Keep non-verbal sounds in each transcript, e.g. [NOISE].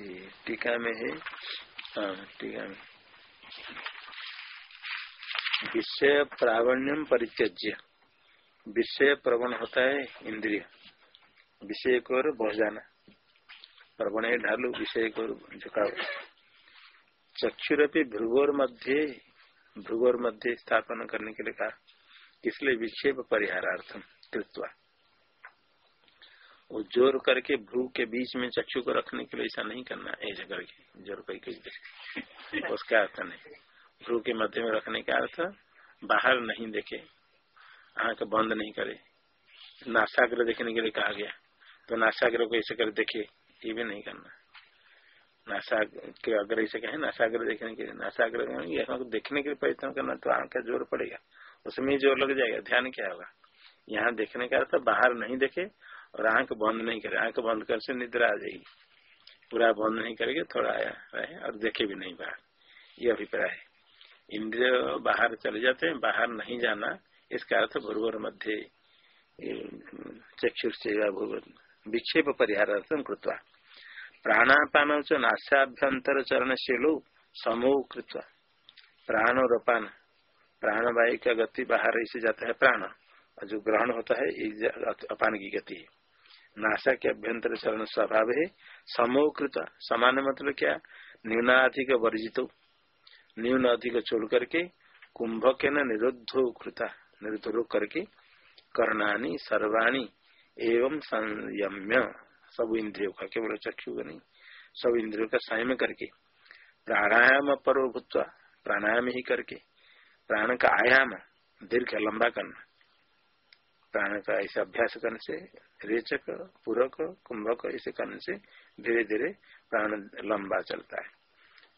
टीका में है। हाँ, टीका में। विषय प्रावण्यम परित्यज्य। विषय प्रवण होता है इंद्रिय। विषय को बह जाना। प्रवण है ढालू विषय को झुकाव चक्षुरपी भ्रुगोर मध्य भ्रुगोर मध्य स्थापन करने के लिए कहा। इसलिए विक्षेप परिहारार्थम कृत्वा। वो ज़ोर करके भ्रू के बीच में चक्षु को रखने के लिए ऐसा नहीं करना ऐसा करके ज़ोर करके [LAUGHS] उसका अर्थ नहीं। भ्रू के मध्य में रखने का अर्थ बाहर नहीं देखे आँख बंद नहीं करे। नासाग्र देखने के लिए कहा गया। तो नासाग्र को ऐसे कर देखे ये भी नहीं करना। नासाग्र अगर ऐसे कहे नासाग्र देखने के लिए। नासाग्र देखने के लिए प्रयत्न करना तो आँख का ज़ोर पड़ेगा। उसमें ज़ोर लग जाएगा ध्यान क्या होगा? यहाँ देखने का अर्थ बाहर नहीं देखे और आँख बंद नहीं करे, आँख बंद कर से निद्रा आ जाएगी। पूरा बंद नहीं करेंगे, थोड़ा आया रहे और देखे भी नहीं बाहर। ये अभिप्राय है। इंद्रिय बाहर चले जाते हैं, बाहर नहीं जाना, इसका अर्थ भूर्वर मध्य चक्षुर विक्षेप परिहार कृत्वा। प्राणापान च नाशाभ्यंतर चरण लो समूह कृत्वा। प्राण और अपान प्राणवायु का गति बाहर ऐसे जाता है प्राण, और जो ग्रहण होता है अपान की गति है। नाशा के अभ्यंतर चरण स्वभाव है। समोकृत समान मतलब क्या? न्यूनाधिक वर्जित। न्यून अधिक छोड़ करके कुंभ के निरुद्ध कृता। निरुद्ध रोक करके कर्णानी, सर्वाणी एवं संयम्य। सब इंद्रियों का, केवल चक्षु का नहीं। सब इंद्रियों का संयम करके। प्राणायाम पर प्राणायाम ही करके। प्राण का आयाम, दीर्घ लंबा करना। प्राण का ऐसे अभ्यास करने से, रेचक, पूरक, कुंभक ऐसे करने से धीरे धीरे प्राण लंबा चलता है।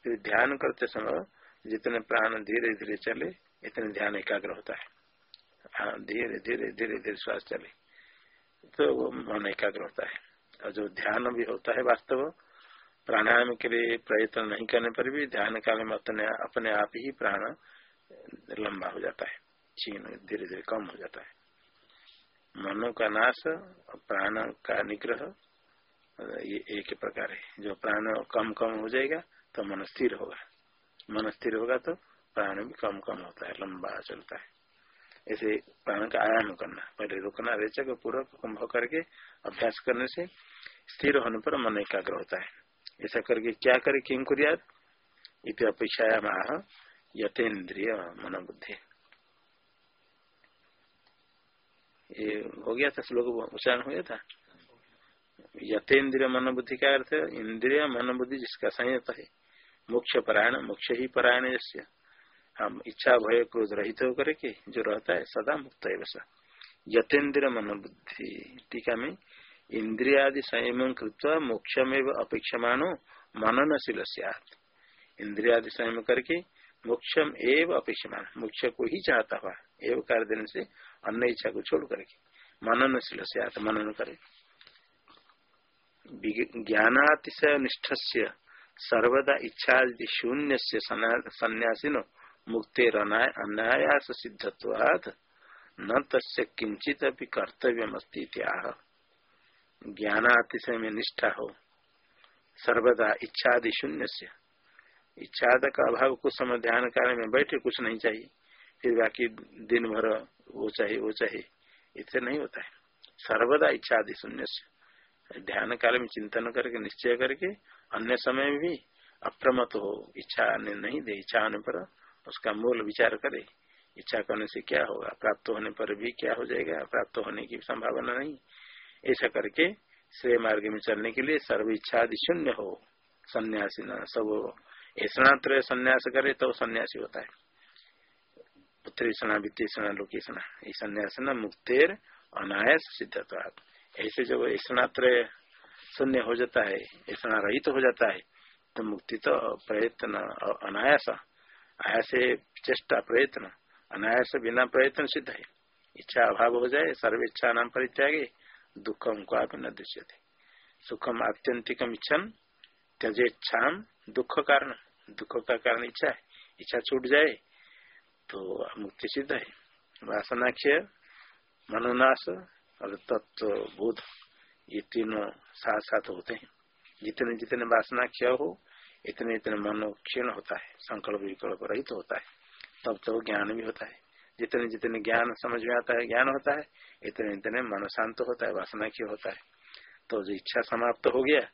फिर ध्यान करते समय जितने प्राण धीरे धीरे चले, इतने ध्यान एकाग्र होता है। हाँ धीरे धीरे धीरे धीरे श्वास चले तो वो मन एकाग्र होता है। और जो ध्यान भी होता है वास्तव, प्राणायाम के लिए प्रयत्न नहीं करने पर भी ध्यान काल में अपने अपने आप ही प्राण लंबा हो जाता है। छीन धीरे धीरे कम हो जाता है। मनो का नाश, प्राण का निग्रह, ये एक प्रकार है। जो प्राण कम कम हो जाएगा तो मन स्थिर होगा। मन स्थिर होगा तो प्राण भी कम कम होता है, लंबा चलता है। ऐसे प्राण का आयाम करना, पहले रुकना, रेचक पूर्वक कुंभ करके अभ्यास करने से स्थिर होने पर मन एकाग्र होता है। ऐसा करके क्या करे किम कुरिया इत अपेक्षा माह यथेन्द्रिय मन बुद्धि ये हो गया था, श्लोक उच्चारण हो गया था। यथ इंद्रिय मन बुद्धि का अर्थ इंद्रिय मन बुद्धि जिसका संयत है। मुख्य परायण मुख्य ही परायण जैसे हम इच्छा, भय, क्रोध रहित होकर के जो रहता है, सदा मुक्त है वैसा। यथेन्द्रिय मन बुद्धि टीका में इंद्रियादि संयम कृत्वा मोक्षम अपेक्षमानो मननशील इंद्रियादि संयम करके मोक्षम एवं अपेक्षमान। मोक्ष को ही चाहता हुआ एवं कार्य देने से अन्य इच्छा को छोड़ करके। मननशील से आत्म मनन करे। ज्ञानातिशय निष्ठ से सर्वदा इच्छा शून्य से सन्यासीन मुक्तिर अनायास सिद्धत्वाद न तस्य किंचित अभी कर्तव्य त्याह ज्ञानातिशय में निष्ठा हो। सर्वदा इच्छादि शून्य से इच्छा का अभाव कुछ समय ध्यान कार्य में बैठे कुछ नहीं चाहिए। फिर बाकी दिन भर वो चाहिए वो चाहिए। इससे नहीं होता है। सर्वदा इच्छा आदि शून्य से। ध्यान काल में चिंतन करके, निश्चय करके, अन्य समय में भी अप्रमत हो, इच्छा नहीं दे, इच्छा आने पर उसका मूल विचार करे। इच्छा करने से क्या होगा? प्राप्त होने पर भी क्या हो जाएगा? प्राप्त होने की संभावना नहीं। ऐसा करके श्रेय मार्ग में चलने के लिए सर्व इच्छा आदि शून्य हो। सन्यासी न सब ऐसा त्रय संन्यास करे तो सन्यासी होता है। उत्तरीषणा वित्तीषणा लोकेशना ये संन्यास न मुक्तेर अनायास सिद्धत्व ऐसे जब ऐसणात्रय शून्य हो जाता है ऐसा रहित तो हो जाता है तो मुक्ति तो प्रयत्न, अनायास। आयास चेष्टा प्रयत्न, अनायास बिना प्रयत्न सिद्ध है। इच्छा अभाव हो जाए, सर्व इच्छा नाम परित्यागे, दुखम को आप न दृश्य थे सुखम आत्यंतिकम इच्छन त्यजेच्छा दुख कारण। दुख का कारण इच्छा है। इच्छा छूट जाए तो मुक्ति सिद्ध है। वासनाख्य मनोनाश और तत्व बोध ये तीनों साथ साथ होते हैं। जितने जितने वासना क्षय हो, इतने इतने मन क्षीण होता है, संकल्प विकल्प रहित तो होता है। तब तो ज्ञान भी होता है। जितने जितने ज्ञान समझ में आता है, ज्ञान होता है, इतने इतने मन शांत होता है वासना क्षय होता है। तो जो इच्छा समाप्त तो हो गया,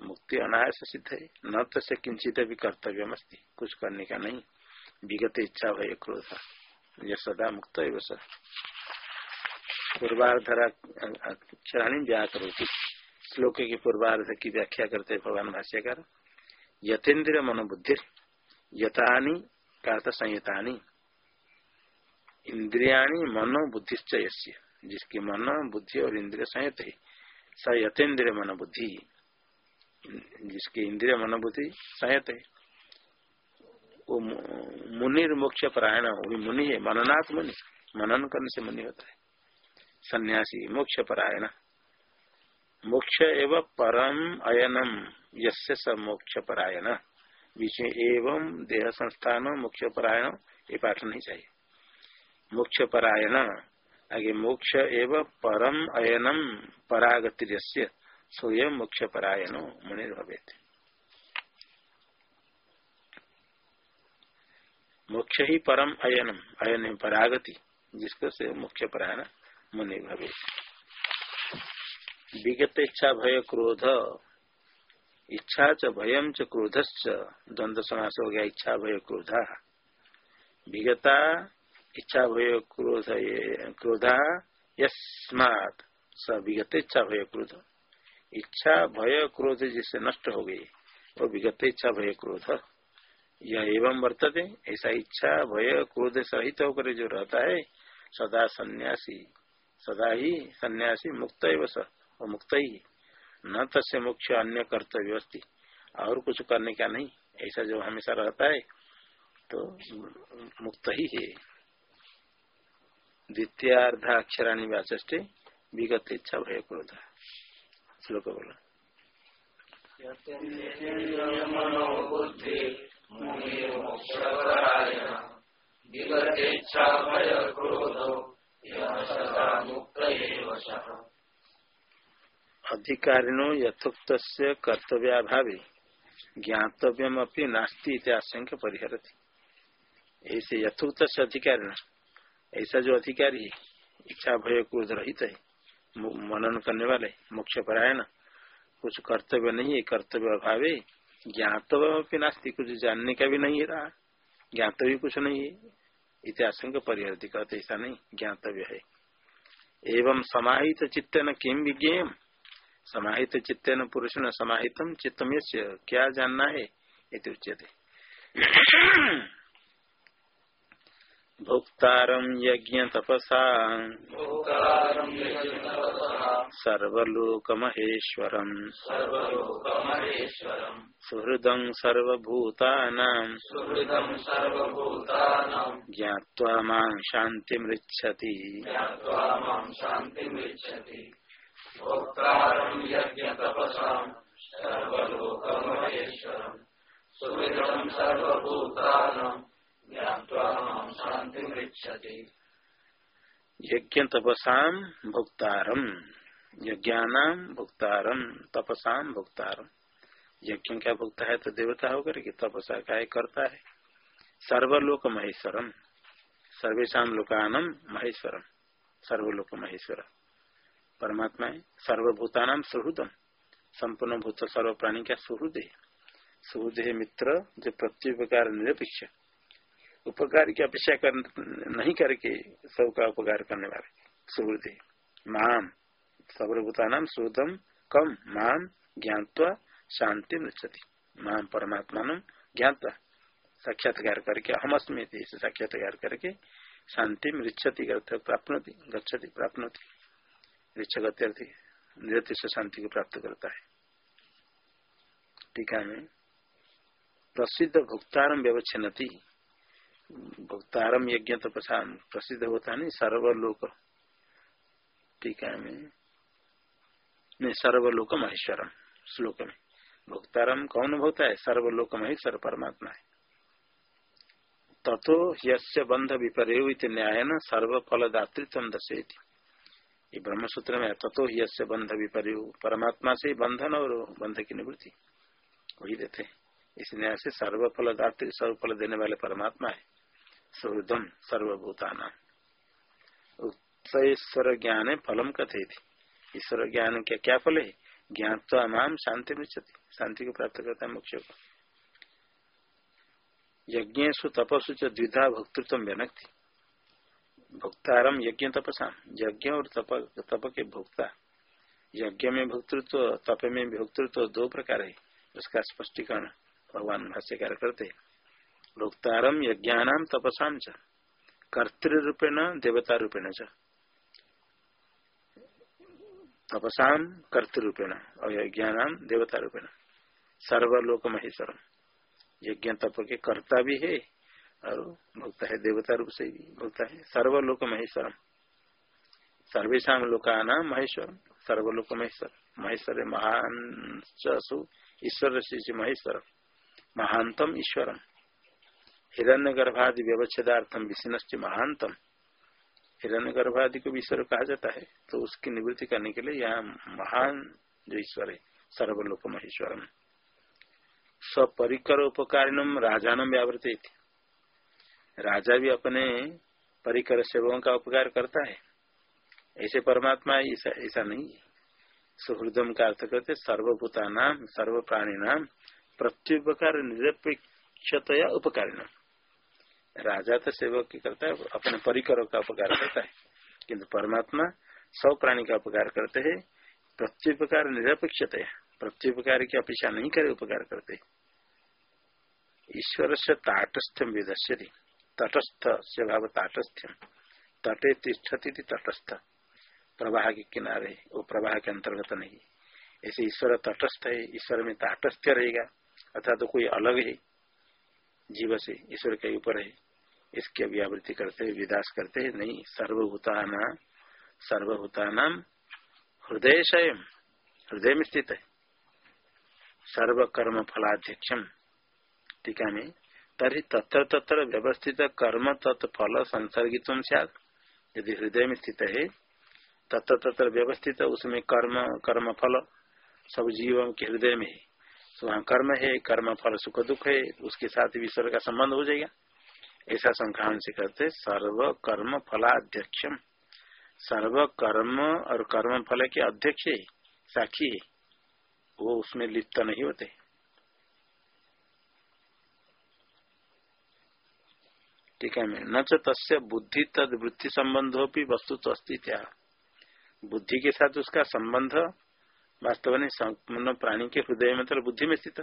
मुक्ति अनायास सिद्ध है। न तो से किंचित भी कर्तव्य मस्ती कुछ करने का नहीं। विगत इच्छा भय क्रोध यह सदा मुक्त है वह पूर्वाधरा अक्षराणी व्याकरोती श्लोक की पूर्वार्ध की व्याख्या करते भगवान भाष्यकार। यथेन्द्र मनोबुद्धि यथानी का संयतानी। इंद्रियाणी मनो बुद्धिश्च जिसकी मन बुद्धि और इंद्रिय संयत है, स यथेन्द्रिय मनोबुद्धि। जिसकी इंद्रिय मनोबुद्धि संयत है वो मुनि मोक्ष परायण वो मुनि है, मननाथ मुनि। मनन करने से मुनि होता है। सन्यासी, मोक्ष परायण। मोक्ष एवं परम अयनम, यस्य स मोक्ष परायण। बीच में एवं देह संस्थान, मोक्ष परायण, ये पाठ नहीं चाहिए। मोक्ष परायण, आगे मोक्ष एवं परम अयनम परागति स्वयं मोक्ष परायण मुनि भवे मोक्ष ही परम अयनम, अयन परागति, जिसको से मुख्य परायण मुनि भवे। विगत इच्छा भय क्रोध, इच्छा च भयम च क्रोधश्च द्वंद समास हो गया, इच्छा भय क्रोध। विगता इच्छा भय क्रोध क्रोधा यस्मात, स विगत इच्छा भय क्रोध। इच्छा भय क्रोध जिससे नष्ट हो गई, वो विगत इच्छा भय क्रोध। यह एवं वर्तते, ऐसा इच्छा, भय, क्रोध सहित होकर जो रहता है, सदा सन्यासी, सदा ही सन्यासी मुक्त वो मुक्त ही, न तस्य मुख्य अन्य कर्तव्य और कुछ करने का नहीं? ऐसा जो हमेशा रहता है तो मुक्त ही है। द्वितीयार्ध अक्षराणी व्याचे विगत इच्छा, भय, क्रोध। श्लोक बोला। अधिकारिणो यथोक्त कर्तव्याभावी ज्ञातव्यम नास्ती आशंक परिहरती। ऐसे यथोक्त अधिकारी ऐसा जो अधिकारी इच्छा भय क्रोध रहित है मनन करने वाले मोक्ष परायण कुछ कर्तव्य नहीं है कर्तव्य अभाव ज्ञातव्य अपनी नास्ती कुछ जानने का भी नहीं रहा। ज्ञातव्य कुछ नहीं है। इतिहासंग परिहरती कहते ऐसा नहीं। ज्ञातव्य है। एवं समाहित चित्त न किम विज्ञेय समाहित चित्तेन पुरुष न समाहितम चित्तम क्या जानना है? ये उच्यते। भोक्तारम यज्ञ तपसा सर्वलोकमहेश्वरम। सुहृदं सर्वभूतानां। ज्ञात्वा माँ शान्तिमृच्छति। यज्ञ तपसाम भुक्तारम यज्ञानाम भुक्तारम तपसाम भुक्तारम यज्ञ क्या भुगता है तो देवता होकर के तपसा का करता है। सर्वलोक महेश्वरम। सर्वेशा लोकानम महेश्वरम। सर्वलोक महेश्वर परमात्मा है। सर्वभूता नाम सुहृदम। संपूर्ण भूत सर्व प्राणी का सुहृदय सुहृदय मित्र जो प्रत्युपकार निरपेक्ष। उपकार की अपेक्षा कर, नहीं करके सबका उपकार करने वाले। सुहृद है माम। सर्वभूता नाम सुहृदम कम माम ज्ञातवा शांति मृक्षति माम परमात्मा ज्ञातवा साक्षात्कार करके हम अस्मित साक्षात्कार करके शांति मृक्षति प्राप्त गच्छति प्राप्त ऋक्षगत्यर्थी निरति से शांति को प्राप्त करता है। टीका में, प्रसिद्ध भुक्तारम व्यवच्छनति भुक्तारम यज्ञ तो प्रसिद्ध होता नहीं, सर्वलोक। टीका में नहीं, सर्वलोक महेश्वरम, श्लोक में। भुक्तारम कौन होता है? सर्वलोक महेश्वर परमात्मा है। तथो यस्य बंध विपर्य न्याय न सर्वफल दातृत्व दशेती ये ब्रह्म सूत्र में तथो से बंध विपर्य परमात्मा से बंधन और बंध की निवृत्ति। वही देते इस न्याय से सर्वफल दात्री सर्वफल देने वाले परमात्मा है। सुहृदम सर्वभूताना ईश्वर ज्ञान फलम कथे थी ईश्वर ज्ञान क्या क्या फल है? ज्ञान तो अमाम शांति मिच्छति। शांति को प्राप्त करता है मोक्ष को। यज्ञ तपस्ु च द्विधा भक्तृत्व व्यनक थी भक्तारम यज्ञ तपसा यज्ञ और तप तप के भोक्ता। यज्ञ में भक्तृत्व, तप में भक्तृत्व दो प्रकार है। उसका स्पष्टीकरण भगवान भाष्यकार करते भोक्तारम यज्ञानाम तपसाम च कर्तृपेण देवता रूपेण च तपसाम कर्तृपेण और यज्ञानाम देवता रूपेण सर्वलोक महेश्वरम यज्ञ तप के कर्ता भी है और भोक्ता है देवता रूप से भी भोक्ता है सर्वलोक महेश्वरम सर्वेशा लोका नाम महेश्वर सर्वलोक महेश्वर महेश्वर महान ईश्वर से महेश्वर महानतम ईश्वरम हिरण्य गर्भादि व्यवच्छेदार्थम विष्णु महानतम हिरण्य गर्भादि को ईश्वर कहा जाता है तो उसकी निवृत्ति करने के लिए यहाँ महान जो ईश्वर है, सर्वलोक महेश्वरम। स्वपरिकर उपकारिणम राजानम व्यावृत राजा भी अपने परिकर सेवकों का उपकार करता है। ऐसे परमात्मा ऐसा नहीं है। सुहृदम का अर्थ करते सर्वभूता नाम सर्व प्राणी नाम प्रत्युपकार निरपेक्षतया उपकारी नाम राजा तो सेवक की करता है, अपने परिकरों का उपकार करता है। किंतु परमात्मा सब प्राणी का उपकार करते है प्रत्युपकार निरपेक्षतया प्रत्युपकार की अपेक्षा नहीं करे, उपकार करते ईश्वर से ताटस्थ्यम विदश्यति तटस्थ से भाव ताटस्थ्यम तटे तिष्ठती तटस्थ। प्रवाह के किनारे, वो प्रवाह के अंतर्गत नहीं। ऐसे ईश्वर तटस्थ है, ईश्वर में ताटस्थ्य रहेगा, अर्थात तो कोई अलग है। जीव से ईश्वर के ऊपर है। इसकी अभियावृत्ति करते है विदास करते है। नहीं, सर्वभूताना सर्वभूताना हृदय स्वयं हृदय में स्थित है। सर्व कर्म फलाध्यक्षम टीका में तरी तत्र तत्र व्यवस्थित कर्म तत्फल संसर्गित यदि हृदय में स्थित है, तत्र तत्र व्यवस्थित उसमें कर्म कर्म फल सब जीवों के हृदय में है। कर्म है, कर्म, फल, सुख, दुख है, उसके साथ ईश्वर का संबंध हो जाएगा। ऐसा संक्रांत से करते सर्व कर्म फलाध्यक्षम। सर्व कर्म और कर्म फल के अध्यक्ष साक्षी है। वो उसमें लिप्त नहीं होते। ठीक है मैं न तस्य बुद्धि तद वृत्ति संबंधो भी वस्तु तो अस्तित्व बुद्धि के साथ उसका संबंध वास्तव में संपूर्ण प्राणी के हृदय में तो बुद्धि में स्थित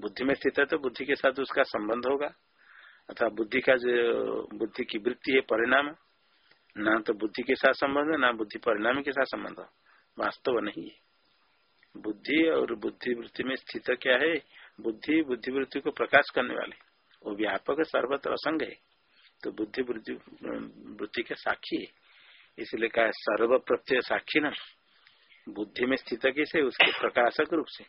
बुद्धि में स्थित है तो बुद्धि के साथ उसका संबंध होगा। अथवा बुद्धि का जो, बुद्धि की वृत्ति है, परिणाम ना तो बुद्धि के साथ संबंध ना बुद्धि परिणाम के साथ संबंध वास्तव नहीं है। बुद्धि और बुद्धि वृत्ति में स्थित क्या है? बुद्धि बुद्धि वृत्ति को प्रकाश करने वाले। वो व्यापक सर्वत्र असंग है। तो बुद्धि वृत्ति के साक्षी है। इसलिए कहा सर्व प्रत्यय साक्षी न बुद्धि में स्थित कैसे उसके प्रकाशक रूप से,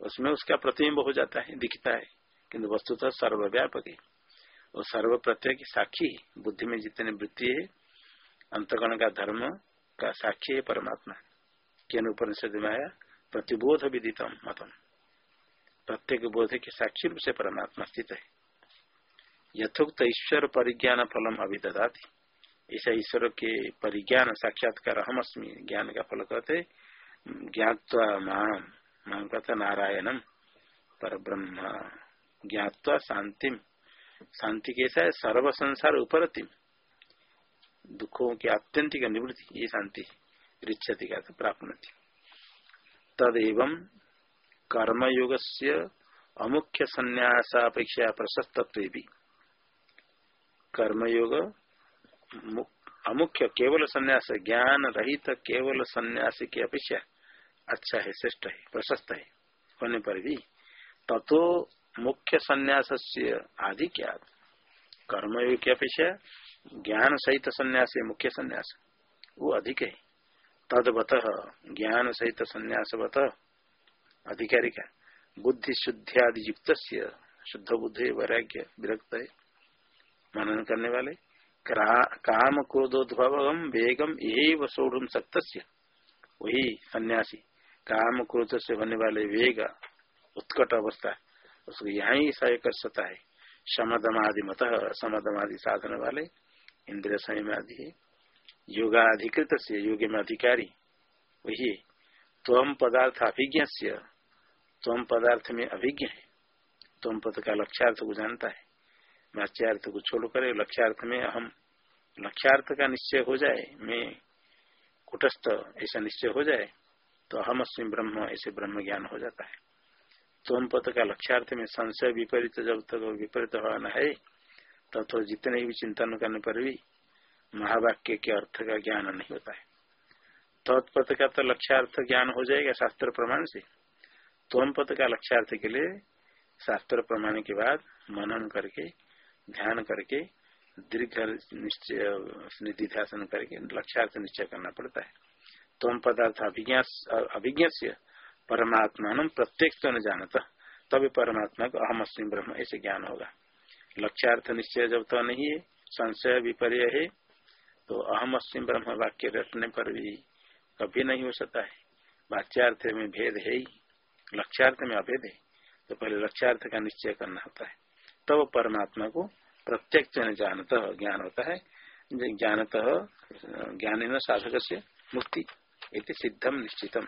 उसमें उसका प्रतिबिंब हो जाता है, दिखता है। किंतु वस्तुतः सर्वव्यापक है। और सर्व प्रत्यय की साक्षी बुद्धि में जितने वृत्ति है, अंतगण का धर्म का साक्षी है परमात्मा। के उपनिषद में आया, प्रतिबोध विदितम मतम। प्रत्येक बोध के साक्षी रूप से परमात्मा स्थित है। यथोक्त ईश्वर परिज्ञान फलम अभिददाती। ऐसा ईश्वर के परिज्ञान साक्षात्कार हम अस्मी ज्ञान का फल कहते ज्ञातवा माम नारायणम पर ब्रह्म ज्ञातवा शांतिम शांति कैसा है? सर्व संसार उपरतिम। दुखों की आत्यंतिक निवृत्ति, ये शांति रिच्छति का प्राप्त तदेव कर्मयोग से अमुख्य संन्यासापेक्षा प्रशस्तत्व भी कर्मयोग अमुख्य केवल संन्यास ज्ञान रहित केवल सन्यासी की अपेक्षा अच्छा है, श्रेष्ठ है, प्रशस्त है। होने पर भी तथो मुख्य संन्यास से आदि क्या कर्मयोग की अपेक्षा ज्ञान सहित संन्यास मुख्य संन्यास। वो अधिक है। तदवत ज्ञान सहित संन्यासवत अधिकारी का बुद्धि शुद्धियादि युक्त शुद्ध बुद्धि, वैराग्य, विरक्त है। मनन करने वाले काम क्रोधोद्भव वेगम यही सोढ़ सक्त वही सन्यासी काम क्रोध से होने वाले वेग, उत्कट अवस्था, उसको यहाँ ही सह कर सकता है। समदमादि मत समदमादि साधन वाले, इंद्रिय संयम आदि योगाधिकृत से योग में अधिकारी वही तम पदार्थ अभिज्ञ से तम पदार्थ में अभिज्ञ है। तम पद का लक्ष्यार्थ को जानता है। वाच्यार्थ को छोड़ कर लक्ष्यार्थ में हम लक्ष्यार्थ का निश्चय हो जाए, मैं कुटस्थ ऐसा निश्चय हो जाए तो हम अस्म ब्रह्म, ऐसे ब्रह्म ज्ञान हो जाता है। तोम पद का लक्ष्यार्थ में संशय विपरीत, जब तक विपरीत होना है, तब तो जितने भी चिंतन करने पर भी महावाक्य के अर्थ का ज्ञान नहीं होता है। तत्पथ का तो लक्ष्यार्थ ज्ञान हो जाएगा शास्त्र प्रमाण से। तोम पद का लक्ष्यार्थ के लिए शास्त्र प्रमाण के बाद मनन करके ध्यान करके, दीर्घ निश्चय निधि ध्यान करके, लक्ष्यार्थ निश्चय करना पड़ता है। तोम पदार्थ अभिज्ञ से परमात्मा प्रत्येक न जानता, तभी परमात्मा को अहम अस्म ब्रह्म, ऐसे ज्ञान होगा। लक्ष्यार्थ निश्चय जब तो नहीं है, संशय विपर्य है तो अहम अस्म ब्रह्म वाक्य रटने पर भी कभी नहीं हो सकता है। वाच्यार्थ में भेद है ही, लक्ष्यार्थ में अभेद है तो पहले लक्ष्यार्थ का निश्चय करना होता है। तब परमात्मा को प्रत्यक्ष जानत ज्ञान होता है। ज्ञानत ज्ञान साधक से मुक्ति इति सिद्धम निश्चितम।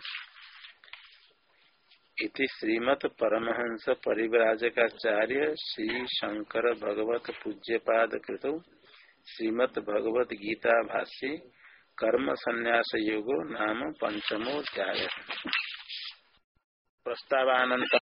इति श्रीमद परमहंस परिव्राजकाचार्य श्री शंकर भगवत पूज्यपाद कृत श्रीमद भगवत गीता भाष्य कर्म संन्यास योगो नाम पंचमो अध्याय प्रस्तावानंतर